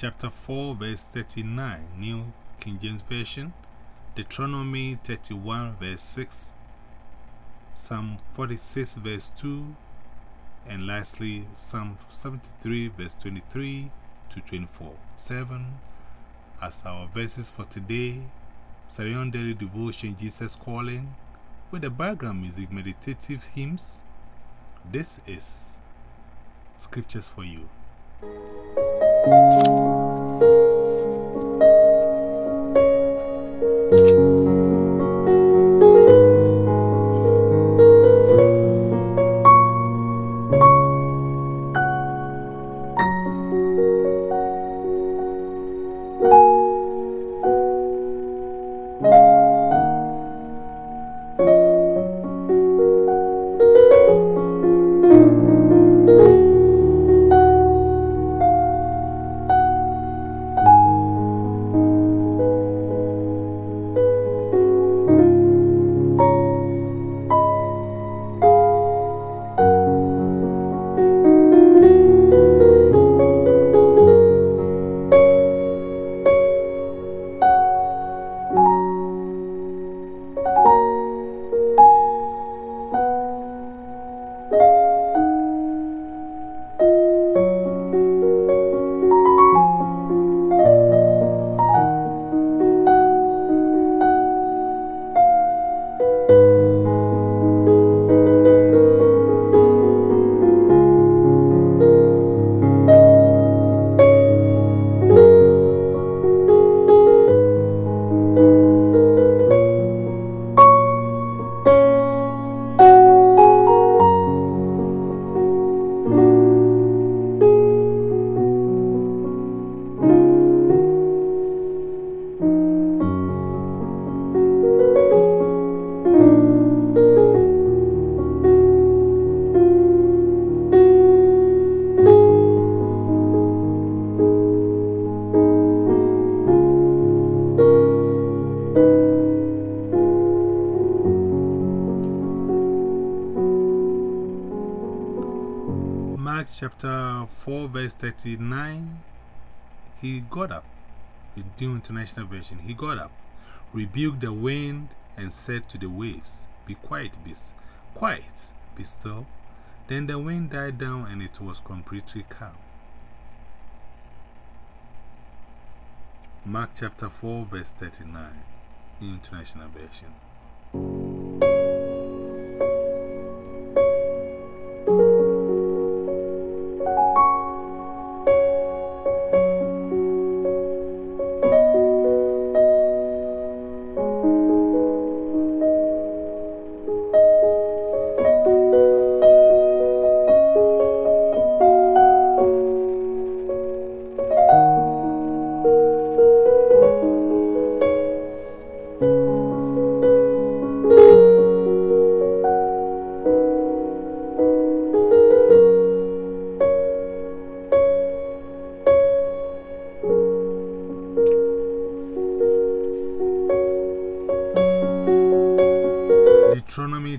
chapter 4, verse 39, New King James Version, Deuteronomy 31, verse 6, Psalm 46, verse 2, and lastly, Psalm 73, verse 23 to 24. 7 as our verses for today. Sarah Daily Devotion, Jesus Calling, with the background music, meditative hymns. This is Scriptures for You. Mark chapter 4, verse 39. He got up, New International Version. He got up, rebuked the wind, and said to the waves, Be quiet, be quiet, be still. Then the wind died down and it was completely calm. Mark chapter 4, verse 39, New International Version.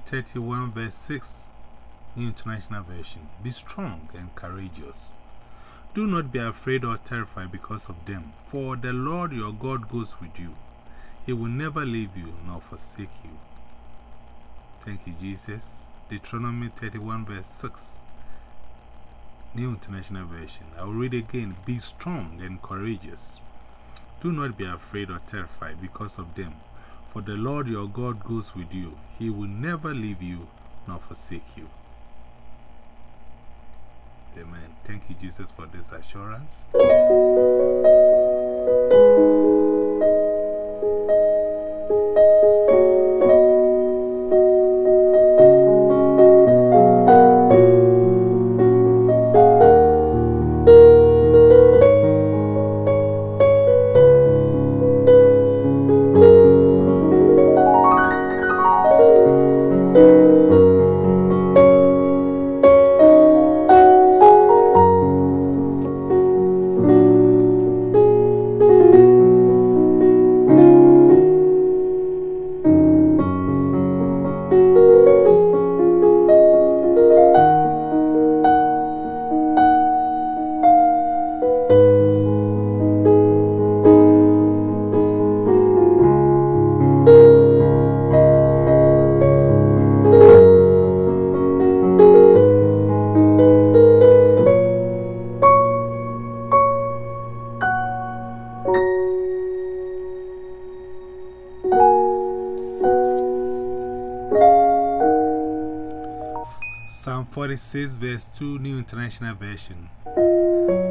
31, verse 6, International Version. Be strong and courageous. Do not be afraid or terrified because of them, for the Lord your God goes with you. He will never leave you nor forsake you. Thank you, Jesus. Deuteronomy 31, verse 6, New International Version. I will read again. Be strong and courageous. Do not be afraid or terrified because of them. For the Lord your God goes with you. He will never leave you nor forsake you. Amen. Thank you, Jesus, for this assurance. 46, verse 2, New International Version.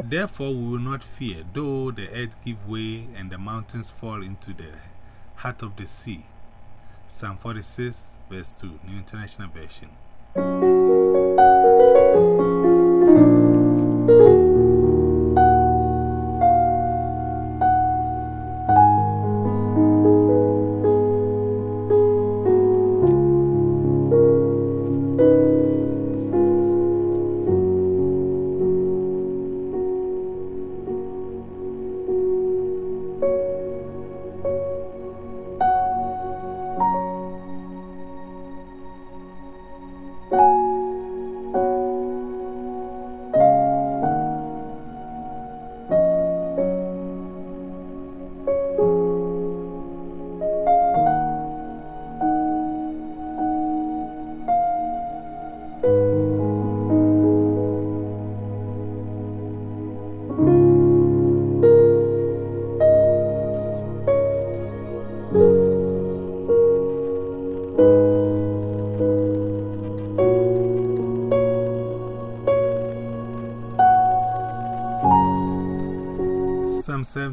Therefore, we will not fear, though the earth give way and the mountains fall into the heart of the sea. Psalm 46, verse 2, New International Version.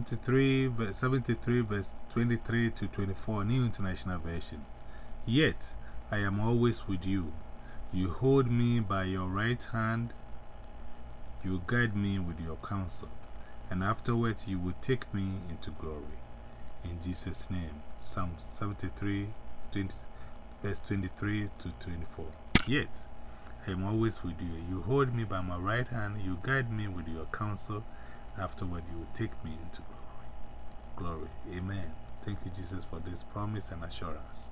73, verse 73, verse 23 to 24, New International Version. Yet I am always with you. You hold me by your right hand. You guide me with your counsel. And afterwards you will take me into glory. In Jesus' name. Psalm 73, 20, verse 23 to 24. Yet I am always with you. You hold me by my right hand. You guide me with your counsel. Afterward, you will take me into glory. Glory. Amen. Thank you, Jesus, for this promise and assurance.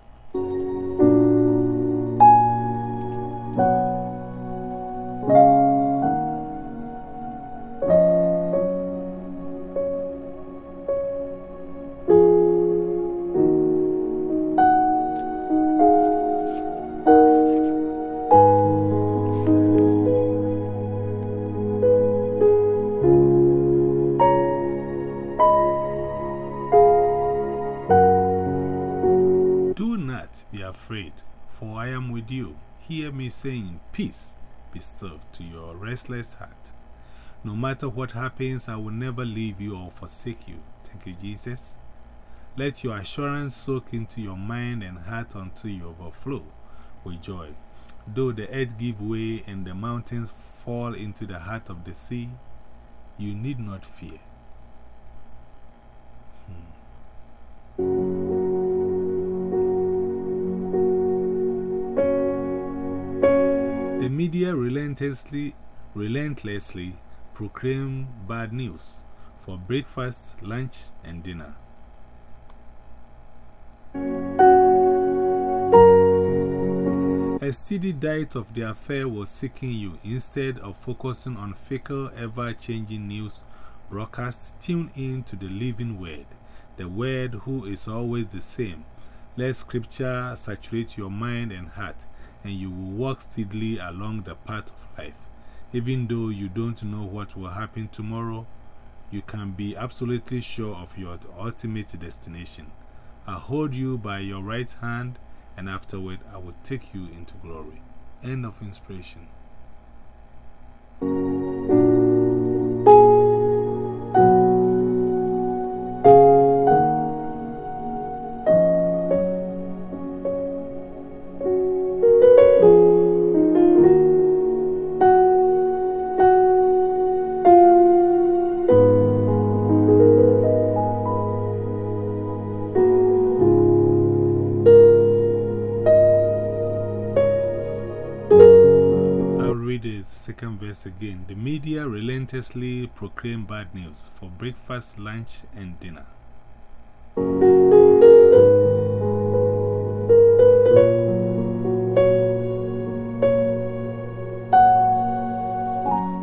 For I am with you. Hear me saying, Peace, be still to your restless heart. No matter what happens, I will never leave you or forsake you. Thank you, Jesus. Let your assurance soak into your mind and heart until you overflow with joy. Though the earth give way and the mountains fall into the heart of the sea, you need not fear. Media relentlessly, relentlessly proclaim bad news for breakfast, lunch, and dinner. A steady diet of the affair was seeking you instead of focusing on fickle, ever changing news broadcasts. Tune in to the living word, the word who is always the same. Let scripture saturate your mind and heart and you will walk steadily along the path of life. Even though you don't know what will happen tomorrow, you can be absolutely sure of your ultimate destination. I hold you by your right hand, and afterward I will take you into glory. End of inspiration. Second verse again. The media relentlessly proclaim bad news for breakfast, lunch, and dinner.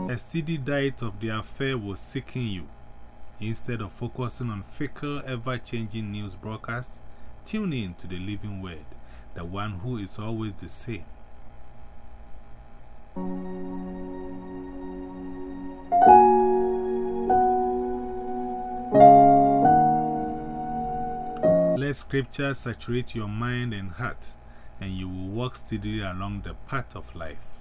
A steady diet of the affair was seeking you. Instead of focusing on fickle, ever changing news broadcasts, tune in to the living word, the one who is always the same. Let scripture saturate your mind and heart, and you will walk steadily along the path of life.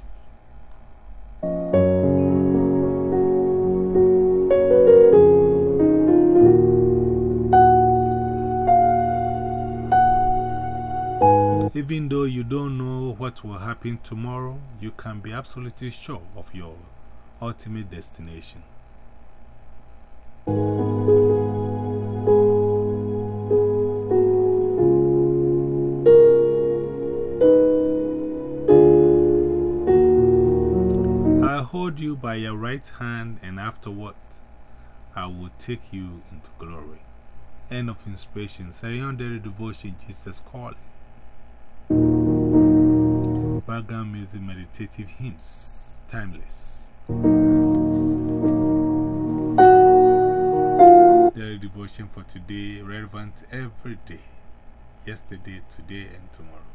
Even though you don't know what will happen tomorrow, you can be absolutely sure of your ultimate destination. I hold you by your right hand, and afterward, I will take you into glory. End of inspiration. Sarah Devotion, Jesus Calling. Background music, meditative hymns, timeless. Daily devotion for today, relevant every day, yesterday, today, and tomorrow.